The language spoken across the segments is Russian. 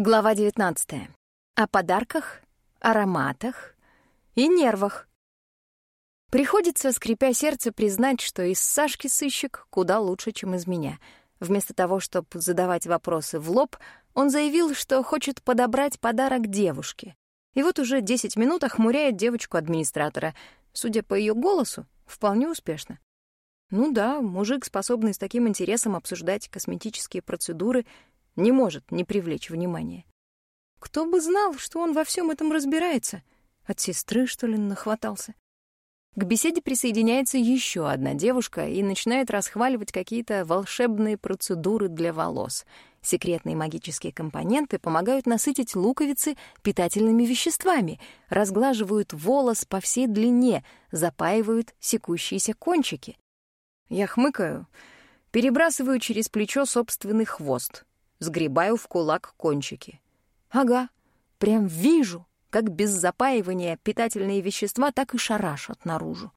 Глава 19. О подарках, ароматах и нервах. Приходится, скрипя сердце, признать, что из Сашки сыщик куда лучше, чем из меня. Вместо того, чтобы задавать вопросы в лоб, он заявил, что хочет подобрать подарок девушке. И вот уже 10 минут охмуряет девочку-администратора. Судя по ее голосу, вполне успешно. Ну да, мужик, способный с таким интересом обсуждать косметические процедуры — не может не привлечь внимания. Кто бы знал, что он во всем этом разбирается? От сестры, что ли, нахватался? К беседе присоединяется еще одна девушка и начинает расхваливать какие-то волшебные процедуры для волос. Секретные магические компоненты помогают насытить луковицы питательными веществами, разглаживают волос по всей длине, запаивают секущиеся кончики. Я хмыкаю, перебрасываю через плечо собственный хвост, сгребаю в кулак кончики. Ага, прям вижу, как без запаивания питательные вещества так и шарашат наружу.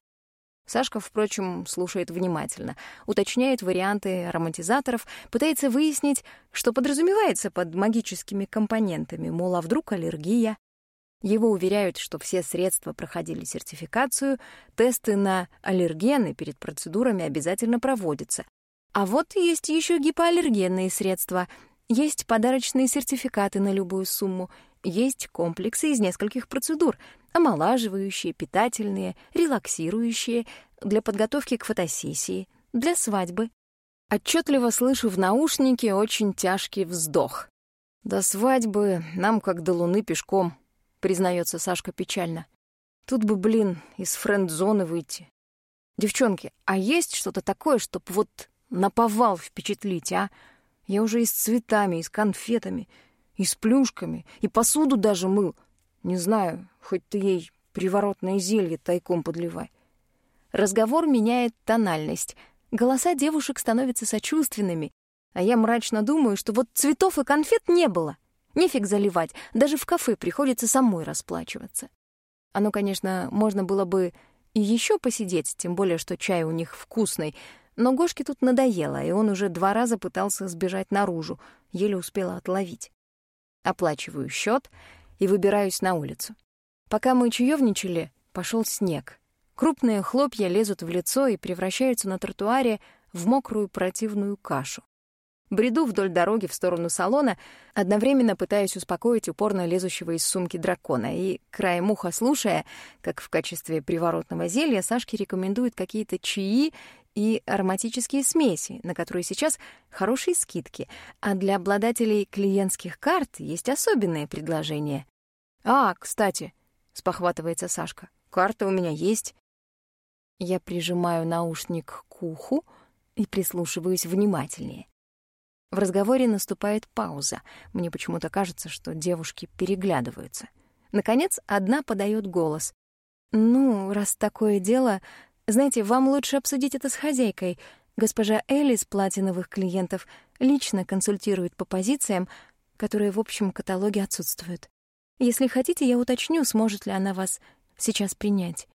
Сашка, впрочем, слушает внимательно, уточняет варианты ароматизаторов, пытается выяснить, что подразумевается под магическими компонентами, мол, а вдруг аллергия. Его уверяют, что все средства проходили сертификацию, тесты на аллергены перед процедурами обязательно проводятся. А вот есть еще гипоаллергенные средства, есть подарочные сертификаты на любую сумму, есть комплексы из нескольких процедур, омолаживающие, питательные, релаксирующие, для подготовки к фотосессии, для свадьбы. Отчетливо слышу в наушнике очень тяжкий вздох. «До свадьбы нам как до луны пешком», — признается Сашка печально. «Тут бы, блин, из френд-зоны выйти. Девчонки, а есть что-то такое, чтоб вот наповал впечатлить, а? Я уже и с цветами, и с конфетами, и с плюшками, и посуду даже мыл. Не знаю, хоть ты ей приворотное зелье тайком подливай. Разговор меняет тональность. Голоса девушек становятся сочувственными, а я мрачно думаю, что вот цветов и конфет не было. Нефиг заливать, даже в кафе приходится самой расплачиваться. Оно, конечно, можно было бы и еще посидеть, тем более, что чай у них вкусный — но Гошке тут надоело, и он уже два раза пытался сбежать наружу, еле успела отловить. Оплачиваю счет и выбираюсь на улицу. Пока мы чаевничали, пошел снег. Крупные хлопья лезут в лицо и превращаются на тротуаре в мокрую противную кашу. Бреду вдоль дороги в сторону салона, одновременно пытаясь успокоить упорно лезущего из сумки дракона, и, краем уха слушая, как в качестве приворотного зелья Сашке рекомендуют какие-то чаи и ароматические смеси, на которые сейчас хорошие скидки, а для обладателей клиентских карт есть особенные предложения. «А, кстати», — спохватывается Сашка, — «карта у меня есть». Я прижимаю наушник к уху и прислушиваюсь внимательнее. В разговоре наступает пауза. Мне почему-то кажется, что девушки переглядываются. Наконец, одна подает голос. «Ну, раз такое дело, знаете, вам лучше обсудить это с хозяйкой. Госпожа Элли с платиновых клиентов лично консультирует по позициям, которые в общем каталоге отсутствуют. Если хотите, я уточню, сможет ли она вас сейчас принять.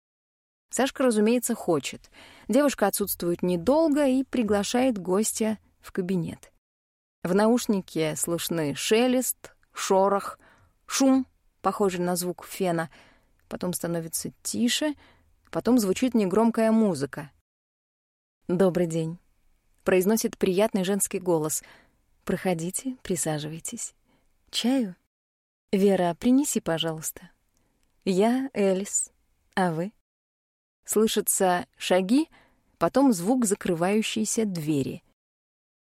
Сашка, разумеется, хочет. Девушка отсутствует недолго и приглашает гостя в кабинет. В наушнике слышны шелест, шорох, шум, похожий на звук фена. Потом становится тише — Потом звучит негромкая музыка. «Добрый день», — произносит приятный женский голос. «Проходите, присаживайтесь. Чаю? Вера, принеси, пожалуйста. Я Элис, а вы?» Слышатся шаги, потом звук закрывающейся двери.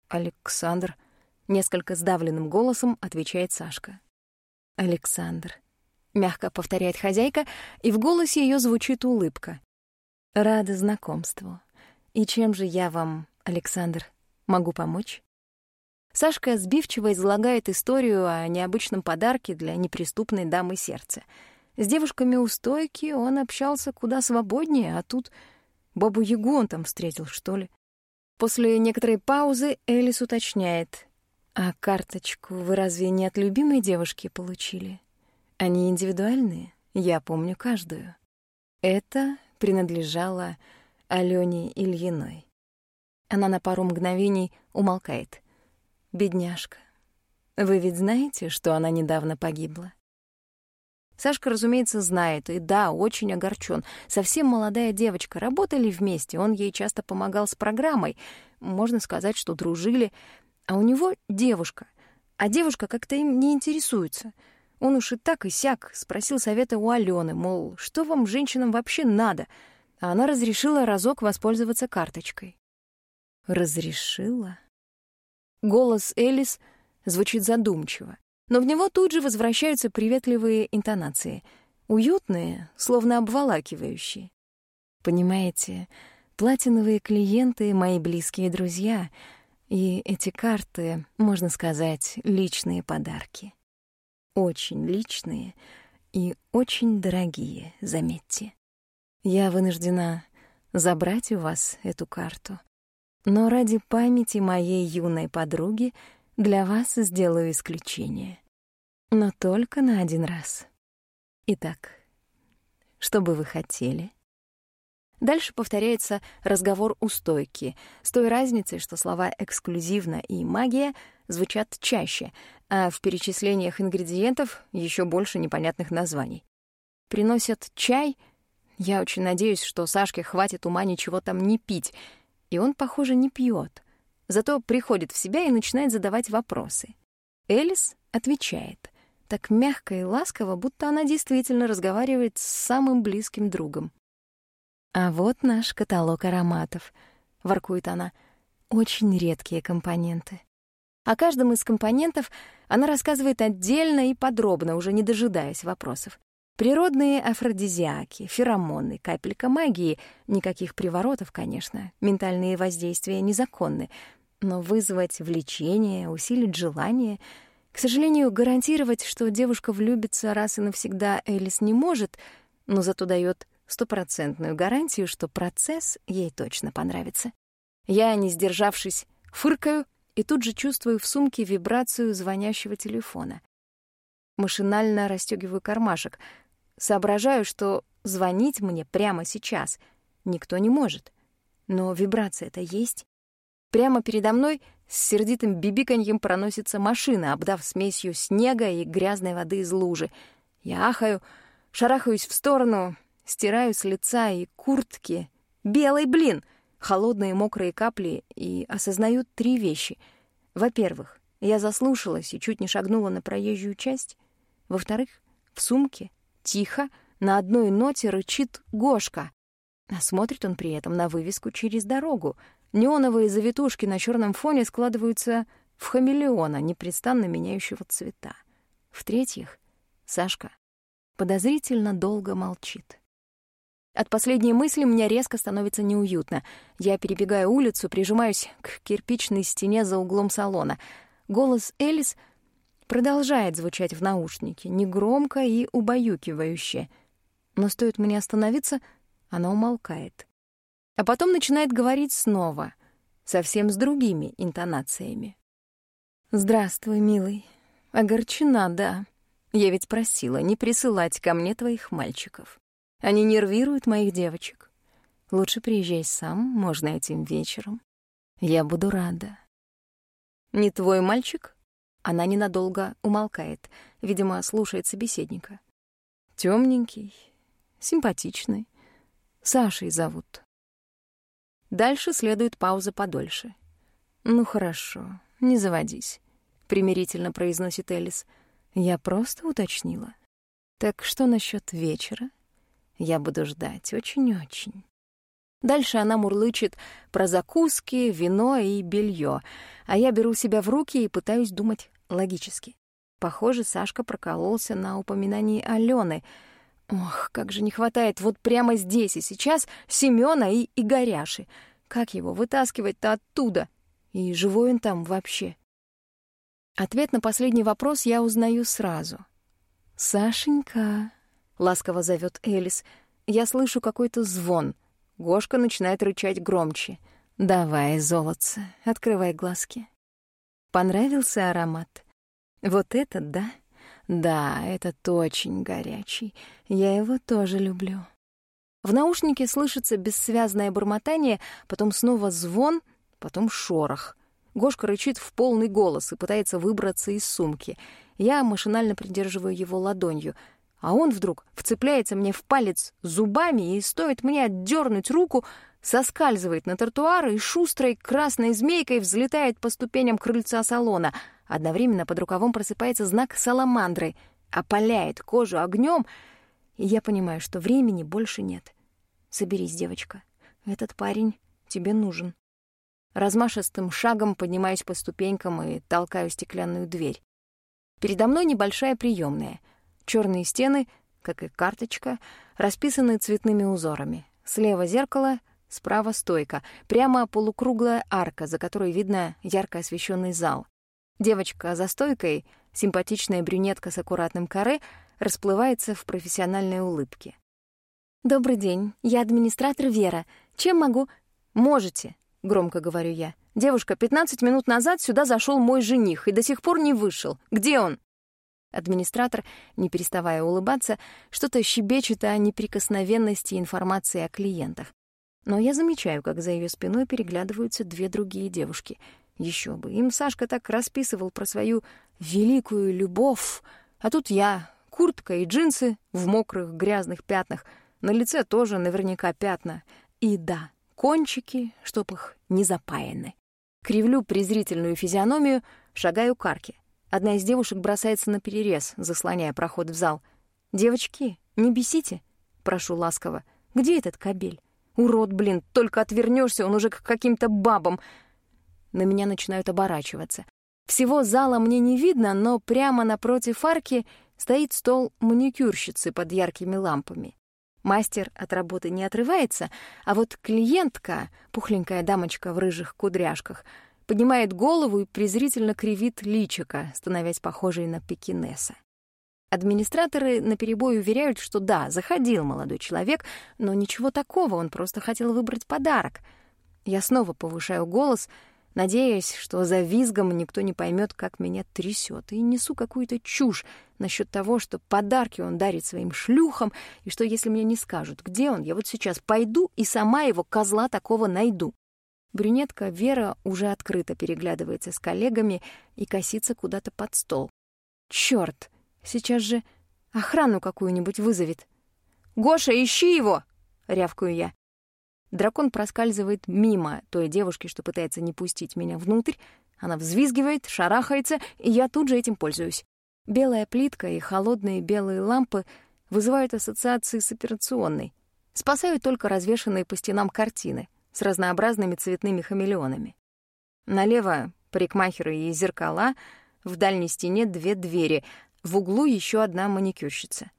«Александр», — несколько сдавленным голосом отвечает Сашка. «Александр», мягко повторяет хозяйка, и в голосе ее звучит улыбка. Рада знакомству. И чем же я вам, Александр, могу помочь? Сашка сбивчиво излагает историю о необычном подарке для неприступной дамы сердца. С девушками у стойки он общался куда свободнее, а тут бабу-ягу он там встретил, что ли. После некоторой паузы Элис уточняет. «А карточку вы разве не от любимой девушки получили?» Они индивидуальные, я помню каждую. Это принадлежало Алёне Ильиной. Она на пару мгновений умолкает. Бедняжка. Вы ведь знаете, что она недавно погибла? Сашка, разумеется, знает, и да, очень огорчен. Совсем молодая девочка, работали вместе, он ей часто помогал с программой. Можно сказать, что дружили. А у него девушка. А девушка как-то им не интересуется. Он уж и так и сяк спросил совета у Алены, мол, что вам, женщинам, вообще надо? А она разрешила разок воспользоваться карточкой. Разрешила? Голос Элис звучит задумчиво но в него тут же возвращаются приветливые интонации, уютные, словно обволакивающие. Понимаете, платиновые клиенты — мои близкие друзья, и эти карты, можно сказать, личные подарки. Очень личные и очень дорогие, заметьте. Я вынуждена забрать у вас эту карту, но ради памяти моей юной подруги — для вас сделаю исключение. Но только на один раз. Итак, что бы вы хотели? Дальше повторяется разговор у стойки, с той разницей, что слова «эксклюзивно» и «магия» звучат чаще, а в перечислениях ингредиентов еще больше непонятных названий. Приносят чай. Я очень надеюсь, что Сашке хватит ума ничего там не пить, и он, похоже, не пьет. Зато приходит в себя и начинает задавать вопросы. Элис отвечает, так мягко и ласково, будто она действительно разговаривает с самым близким другом. «А вот наш каталог ароматов», — воркует она, — «очень редкие компоненты». О каждом из компонентов она рассказывает отдельно и подробно, уже не дожидаясь вопросов. Природные афродизиаки, феромоны, капелька магии, никаких приворотов, конечно, ментальные воздействия незаконны, но вызвать влечение, усилить желание... К сожалению, гарантировать, что девушка влюбится раз и навсегда Элис не может, но зато дает стопроцентную гарантию, что процесс ей точно понравится. Я, не сдержавшись, фыркаю и тут же чувствую в сумке вибрацию звонящего телефона. Машинально расстегиваю кармашек. Соображаю, что звонить мне прямо сейчас никто не может. Но вибрация-то есть. Прямо передо мной с сердитым бибиканьем проносится машина, обдав смесью снега и грязной воды из лужи. Я ахаю, шарахаюсь в сторону, стираю с лица и куртки. Белый блин! Холодные мокрые капли и осознаю три вещи. Во-первых, я заслушалась и чуть не шагнула на проезжую часть. Во-вторых, в сумке, тихо, на одной ноте рычит Гошка. А смотрит он при этом на вывеску через дорогу — Неоновые завитушки на черном фоне складываются в хамелеона, непрестанно меняющего цвета. В-третьих, Сашка подозрительно долго молчит. От последней мысли мне резко становится неуютно. Я перебегаю улицу, прижимаюсь к кирпичной стене за углом салона. Голос Элис продолжает звучать в наушнике, негромко и убаюкивающе. Но стоит мне остановиться, она умолкает а потом начинает говорить снова, совсем с другими интонациями. «Здравствуй, милый. Огорчена, да. Я ведь просила не присылать ко мне твоих мальчиков. Они нервируют моих девочек. Лучше приезжай сам, можно этим вечером. Я буду рада». «Не твой мальчик?» Она ненадолго умолкает, видимо, слушает собеседника. Темненький, симпатичный. Сашей зовут. Дальше следует пауза подольше. «Ну хорошо, не заводись», — примирительно произносит Элис. «Я просто уточнила. Так что насчет вечера? Я буду ждать очень-очень». Дальше она мурлычет про закуски, вино и белье, а я беру себя в руки и пытаюсь думать логически. Похоже, Сашка прокололся на упоминании Алены. Ох, как же не хватает вот прямо здесь и сейчас Семёна и Игоряши. Как его вытаскивать-то оттуда? И живой он там вообще? Ответ на последний вопрос я узнаю сразу. «Сашенька», — ласково зовет Элис, — я слышу какой-то звон. Гошка начинает рычать громче. «Давай, золотце, открывай глазки». Понравился аромат? Вот этот, да? Да, этот очень горячий. Я его тоже люблю. В наушнике слышится бессвязное бормотание, потом снова звон, потом шорох. Гошка рычит в полный голос и пытается выбраться из сумки. Я машинально придерживаю его ладонью, а он вдруг вцепляется мне в палец зубами, и стоит мне отдернуть руку, соскальзывает на тротуар и шустрой красной змейкой взлетает по ступеням крыльца салона. Одновременно под рукавом просыпается знак саламандры, опаляет кожу огнем, и я понимаю, что времени больше нет. Соберись, девочка. Этот парень тебе нужен. Размашистым шагом поднимаюсь по ступенькам и толкаю стеклянную дверь. Передо мной небольшая приемная. Черные стены, как и карточка, расписаны цветными узорами. Слева зеркало — Справа стойка, прямо полукруглая арка, за которой видно ярко освещенный зал. Девочка за стойкой, симпатичная брюнетка с аккуратным каре, расплывается в профессиональной улыбке. «Добрый день, я администратор Вера. Чем могу?» «Можете», — громко говорю я. «Девушка, 15 минут назад сюда зашел мой жених и до сих пор не вышел. Где он?» Администратор, не переставая улыбаться, что-то щебечет о неприкосновенности информации о клиентах. Но я замечаю, как за ее спиной переглядываются две другие девушки. Еще бы, им Сашка так расписывал про свою великую любовь, а тут я, куртка и джинсы в мокрых грязных пятнах, на лице тоже наверняка пятна. И да, кончики, чтоб их не запаяны. Кривлю презрительную физиономию, шагаю к арке. Одна из девушек бросается на перерез, заслоняя проход в зал. «Девочки, не бесите», — прошу ласково. «Где этот кабель? Урод, блин, только отвернешься, он уже к каким-то бабам. На меня начинают оборачиваться. Всего зала мне не видно, но прямо напротив арки стоит стол маникюрщицы под яркими лампами. Мастер от работы не отрывается, а вот клиентка, пухленькая дамочка в рыжих кудряшках, поднимает голову и презрительно кривит личико, становясь похожей на пекинеса. Администраторы наперебой уверяют, что да, заходил молодой человек, но ничего такого, он просто хотел выбрать подарок. Я снова повышаю голос, надеясь, что за визгом никто не поймет, как меня трясет, и несу какую-то чушь насчет того, что подарки он дарит своим шлюхам, и что если мне не скажут, где он, я вот сейчас пойду и сама его козла такого найду. Брюнетка Вера уже открыто переглядывается с коллегами и косится куда-то под стол. Чёрт! Сейчас же охрану какую-нибудь вызовет. «Гоша, ищи его!» — рявкаю я. Дракон проскальзывает мимо той девушки, что пытается не пустить меня внутрь. Она взвизгивает, шарахается, и я тут же этим пользуюсь. Белая плитка и холодные белые лампы вызывают ассоциации с операционной. Спасают только развешанные по стенам картины с разнообразными цветными хамелеонами. Налево — парикмахеры и зеркала, в дальней стене две двери, в углу еще одна маникюрщица.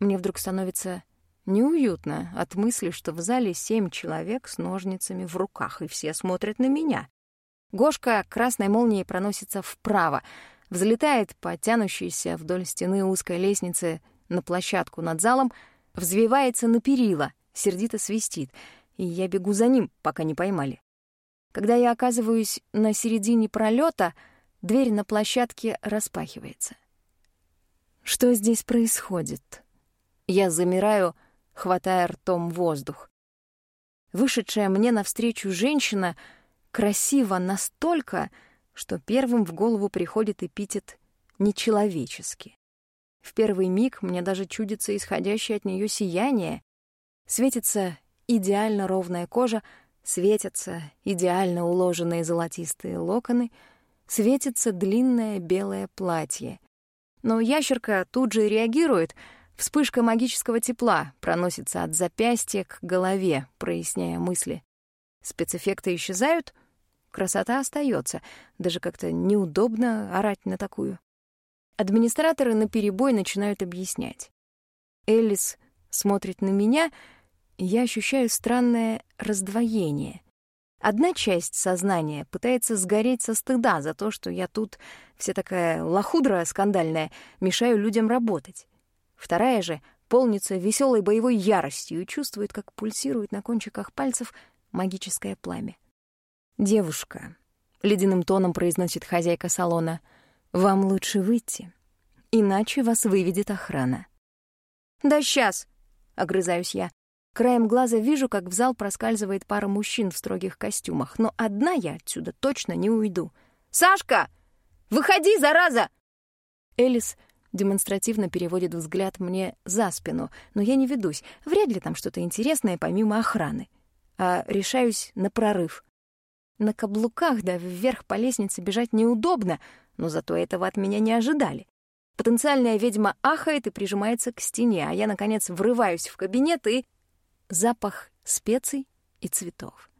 Мне вдруг становится неуютно от мысли, что в зале семь человек с ножницами в руках, и все смотрят на меня. Гошка красной молнией проносится вправо, взлетает по тянущейся вдоль стены узкой лестницы на площадку над залом, взвивается на перила, сердито свистит, и я бегу за ним, пока не поймали. Когда я оказываюсь на середине пролета, дверь на площадке распахивается. Что здесь происходит? Я замираю, хватая ртом воздух. Вышедшая мне навстречу женщина красива настолько, что первым в голову приходит эпитет «нечеловеческий». В первый миг мне даже чудится исходящее от нее сияние. Светится идеально ровная кожа, светятся идеально уложенные золотистые локоны, светится длинное белое платье — но ящерка тут же реагирует. Вспышка магического тепла проносится от запястья к голове, проясняя мысли. Спецэффекты исчезают, красота остается. Даже как-то неудобно орать на такую. Администраторы наперебой начинают объяснять. Элис смотрит на меня, я ощущаю странное раздвоение. Одна часть сознания пытается сгореть со стыда за то, что я тут вся такая лохудра скандальная, мешаю людям работать. Вторая же полнится веселой боевой яростью и чувствует, как пульсирует на кончиках пальцев магическое пламя. «Девушка», — ледяным тоном произносит хозяйка салона, — «вам лучше выйти, иначе вас выведет охрана». «Да сейчас», — огрызаюсь я. Краем глаза вижу, как в зал проскальзывает пара мужчин в строгих костюмах, но одна я отсюда точно не уйду. «Сашка! Выходи, зараза!» Элис демонстративно переводит взгляд мне за спину, но я не ведусь. Вряд ли там что-то интересное помимо охраны. А решаюсь на прорыв. На каблуках да вверх по лестнице бежать неудобно, но зато этого от меня не ожидали. Потенциальная ведьма ахает и прижимается к стене, а я, наконец, врываюсь в кабинет и... Запах специй и цветов.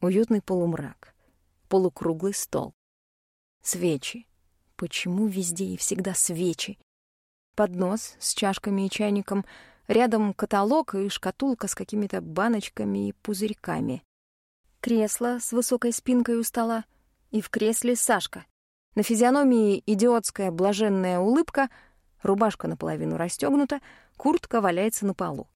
Уютный полумрак. Полукруглый стол. Свечи. Почему везде и всегда свечи? Поднос с чашками и чайником. Рядом каталог и шкатулка с какими-то баночками и пузырьками. Кресло с высокой спинкой у стола. И в кресле Сашка. На физиономии идиотская блаженная улыбка, рубашка наполовину расстегнута, куртка валяется на полу.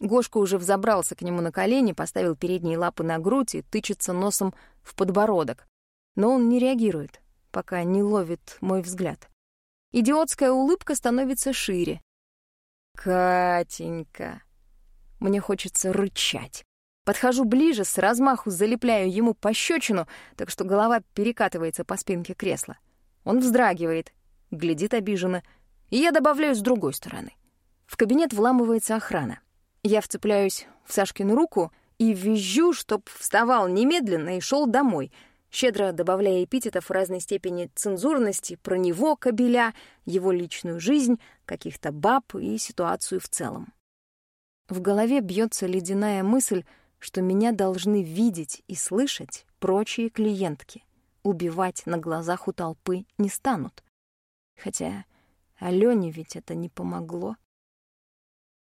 Гошка уже взобрался к нему на колени, поставил передние лапы на грудь и тычется носом в подбородок. Но он не реагирует, пока не ловит мой взгляд. Идиотская улыбка становится шире. «Катенька!» Мне хочется рычать. Подхожу ближе, с размаху залепляю ему пощечину, так что голова перекатывается по спинке кресла. Он вздрагивает, глядит обиженно, и я добавляю с другой стороны. В кабинет вламывается охрана. Я вцепляюсь в Сашкину руку и визжу, чтоб вставал немедленно и шел домой, щедро добавляя эпитетов разной степени цензурности про него, кобеля, его личную жизнь, каких-то баб и ситуацию в целом. В голове бьется ледяная мысль, что меня должны видеть и слышать прочие клиентки. Убивать на глазах у толпы не станут. Хотя Алёне ведь это не помогло.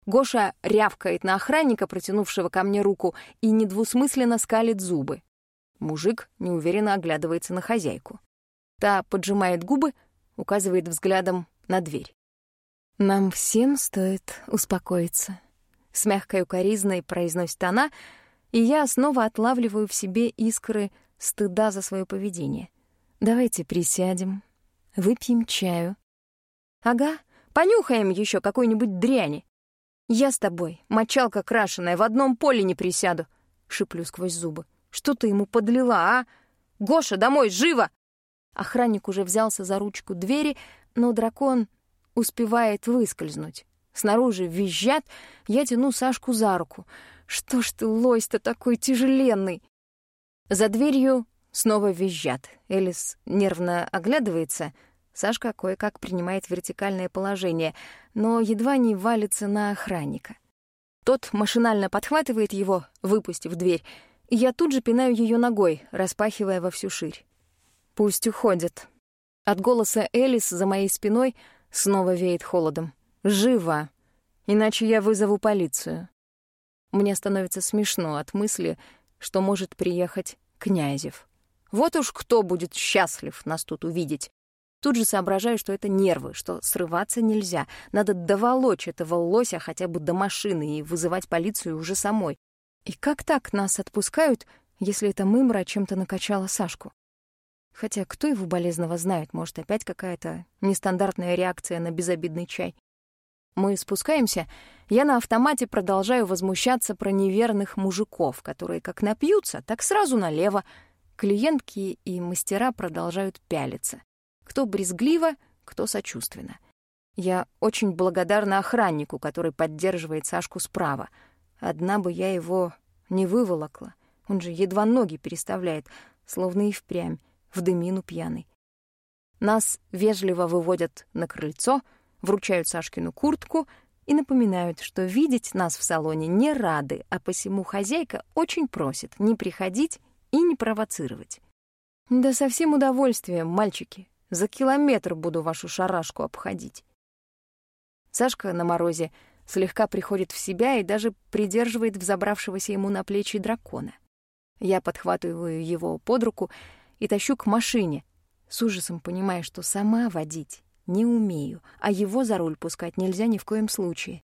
Гоша рявкает на охранника, протянувшего ко мне руку, и недвусмысленно скалит зубы. Мужик неуверенно оглядывается на хозяйку. Та поджимает губы, указывает взглядом на дверь. «Нам всем стоит успокоиться», с мягкой укоризной произносит она, и я снова отлавливаю в себе искры стыда за свое поведение. Давайте присядем, выпьем чаю. Ага, понюхаем еще какой-нибудь дряни. Я с тобой, мочалка крашеная, в одном поле не присяду, шиплю сквозь зубы. Что ты ему подлила, а? Гоша, домой, живо! Охранник уже взялся за ручку двери, но дракон успевает выскользнуть. Снаружи визжат, я тяну Сашку за руку. Что ж ты, лось-то такой тяжеленный? За дверью снова визжат. Элис нервно оглядывается. Сашка кое-как принимает вертикальное положение, но едва не валится на охранника. Тот машинально подхватывает его, выпустив дверь, и я тут же пинаю ее ногой, распахивая во всю ширь. Пусть уходят. От голоса Элис за моей спиной снова веет холодом. Живо, иначе я вызову полицию. Мне становится смешно от мысли, что может приехать Князев. Вот уж кто будет счастлив нас тут увидеть. Тут же соображаю, что это нервы, что срываться нельзя. Надо доволочь этого лося хотя бы до машины и вызывать полицию уже самой. И как так нас отпускают, если эта мымра чем-то накачала Сашку? Хотя кто его болезного знает, может, опять какая-то нестандартная реакция на безобидный чай. Мы спускаемся, я на автомате продолжаю возмущаться про неверных мужиков, которые как напьются, так сразу налево. Клиентки и мастера продолжают пялиться. Кто брезгливо, кто сочувственно. Я очень благодарна охраннику, который поддерживает Сашку справа. Одна бы я его не выволокла. Он же едва ноги переставляет, словно и впрямь, в дымину пьяный. Нас вежливо выводят на крыльцо — вручают Сашкину куртку и напоминают, что видеть нас в салоне не рады, а посему хозяйка очень просит не приходить и не провоцировать. Да со всем удовольствием, мальчики. За километр буду вашу шарашку обходить. Сашка на морозе слегка приходит в себя и даже придерживает взобравшегося ему на плечи дракона. Я подхватываю его под руку и тащу к машине, с ужасом понимая, что сама водить не умею, а его за руль пускать нельзя ни в коем случае.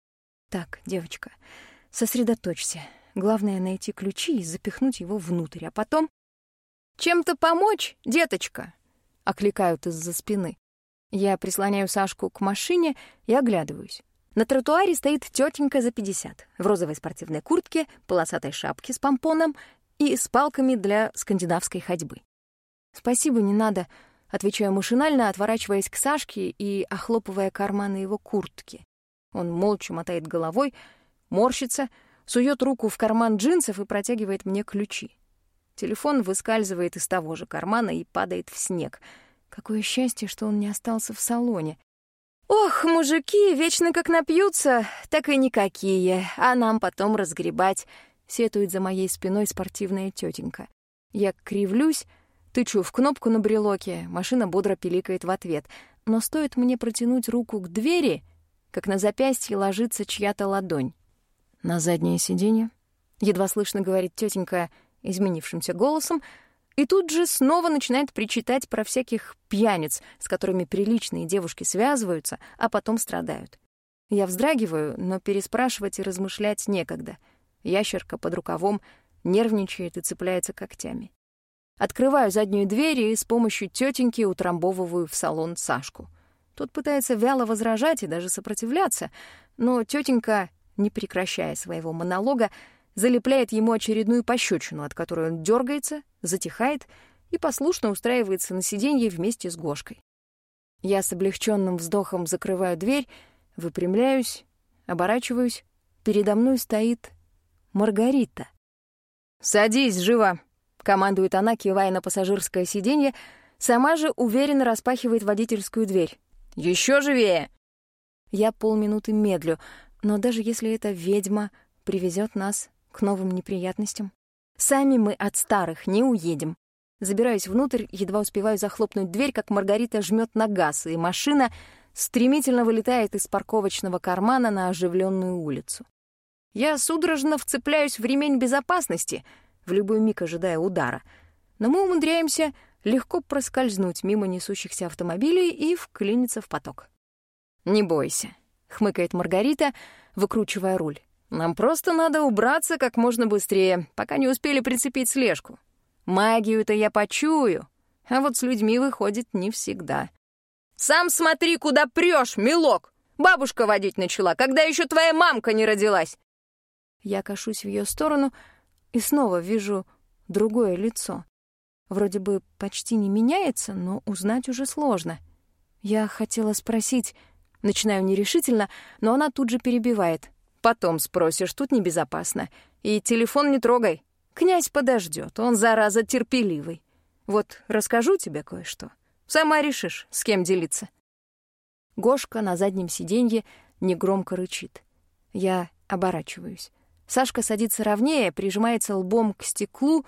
Так, девочка, сосредоточься. Главное — найти ключи и запихнуть его внутрь, а потом... «Чем-то помочь, деточка?» — окликают из-за спины. Я прислоняю Сашку к машине и оглядываюсь. На тротуаре стоит тетенька за 50 в розовой спортивной куртке, полосатой шапке с помпоном и с палками для скандинавской ходьбы. «Спасибо, не надо», — отвечаю машинально, отворачиваясь к Сашке и охлопывая карманы его куртки. Он молча мотает головой, морщится, сует руку в карман джинсов и протягивает мне ключи. Телефон выскальзывает из того же кармана и падает в снег. Какое счастье, что он не остался в салоне. Ох, мужики вечно как напьются, так и никакие, а нам потом разгребать, сетует за моей спиной спортивная тетенька. Я кривлюсь, тычу в кнопку на брелоке, машина бодро пиликает в ответ. Но стоит мне протянуть руку к двери, как на запястье ложится чья-то ладонь. На заднее сиденье, едва слышно говорит тетенька изменившимся голосом, и тут же снова начинает причитать про всяких пьяниц, с которыми приличные девушки связываются, а потом страдают. Я вздрагиваю, но переспрашивать и размышлять некогда. Ящерка под рукавом нервничает и цепляется когтями. Открываю заднюю дверь и с помощью тетеньки утрамбовываю в салон Сашку. Тот пытается вяло возражать и даже сопротивляться, но тетенька, не прекращая своего монолога, залепляет ему очередную пощечину, от которой он дергается, затихает и послушно устраивается на сиденье вместе с Гошкой. Я с облегченным вздохом закрываю дверь, выпрямляюсь, оборачиваюсь. Передо мной стоит Маргарита. «Садись, живо!» — командует она, кивая на пассажирское сиденье, сама же уверенно распахивает водительскую дверь. Еще живее!» Я полминуты медлю, но даже если эта ведьма привезет нас к новым неприятностям. Сами мы от старых не уедем. Забираюсь внутрь, едва успеваю захлопнуть дверь, как Маргарита жмет на газ, и машина стремительно вылетает из парковочного кармана на оживленную улицу. Я судорожно вцепляюсь в ремень безопасности, в любой миг ожидая удара, но мы умудряемся легко проскользнуть мимо несущихся автомобилей и вклиниться в поток. «Не бойся», — хмыкает Маргарита, выкручивая руль. Нам просто надо убраться как можно быстрее, пока не успели прицепить слежку. Магию-то я почую, а вот с людьми выходит не всегда. Сам смотри, куда прешь, милок! Бабушка водить начала, когда еще твоя мамка не родилась. Я кашусь в ее сторону и снова вижу другое лицо. Вроде бы почти не меняется, но узнать уже сложно. Я хотела спросить, начинаю нерешительно, но она тут же перебивает. Потом спросишь, тут небезопасно. И телефон не трогай. Князь подождет, он, зараза, терпеливый. Вот расскажу тебе кое-что. Сама решишь, с кем делиться. Гошка на заднем сиденье негромко рычит. Я оборачиваюсь. Сашка садится ровнее, прижимается лбом к стеклу,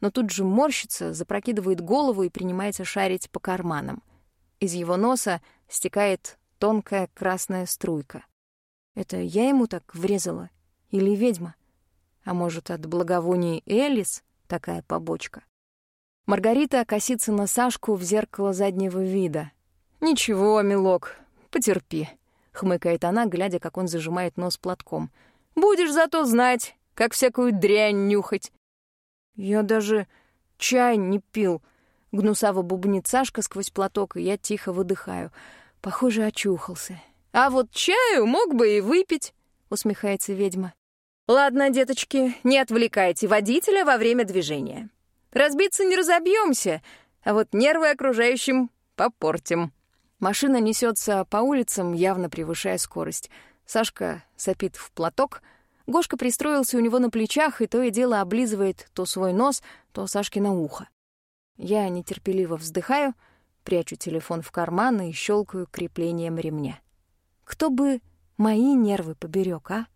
но тут же морщится, запрокидывает голову и принимается шарить по карманам. Из его носа стекает тонкая красная струйка. Это я ему так врезала? Или ведьма? А может, от благовоний Элис такая побочка? Маргарита косится на Сашку в зеркало заднего вида. «Ничего, милок, потерпи», — хмыкает она, глядя, как он зажимает нос платком. «Будешь зато знать, как всякую дрянь нюхать». «Я даже чай не пил», — гнусаво бубнит Сашка сквозь платок, и я тихо выдыхаю. Похоже, очухался. «А вот чаю мог бы и выпить», — усмехается ведьма. «Ладно, деточки, не отвлекайте водителя во время движения. Разбиться не разобьемся, а вот нервы окружающим попортим». Машина несется по улицам, явно превышая скорость. Сашка сопит в платок. Гошка пристроился у него на плечах и то и дело облизывает то свой нос, то Сашки на ухо. Я нетерпеливо вздыхаю, прячу телефон в карман и щелкаю креплением ремня. Кто бы мои нервы поберег, а?